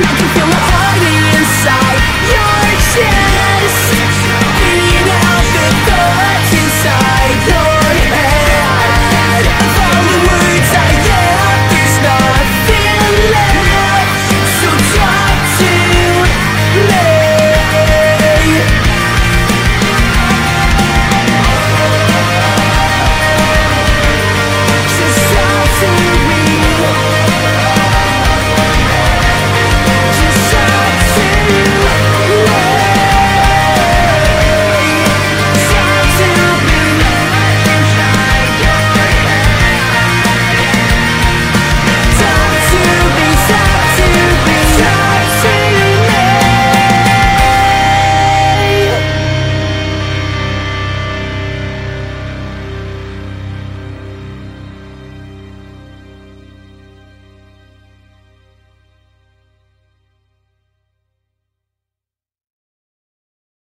make you feel alive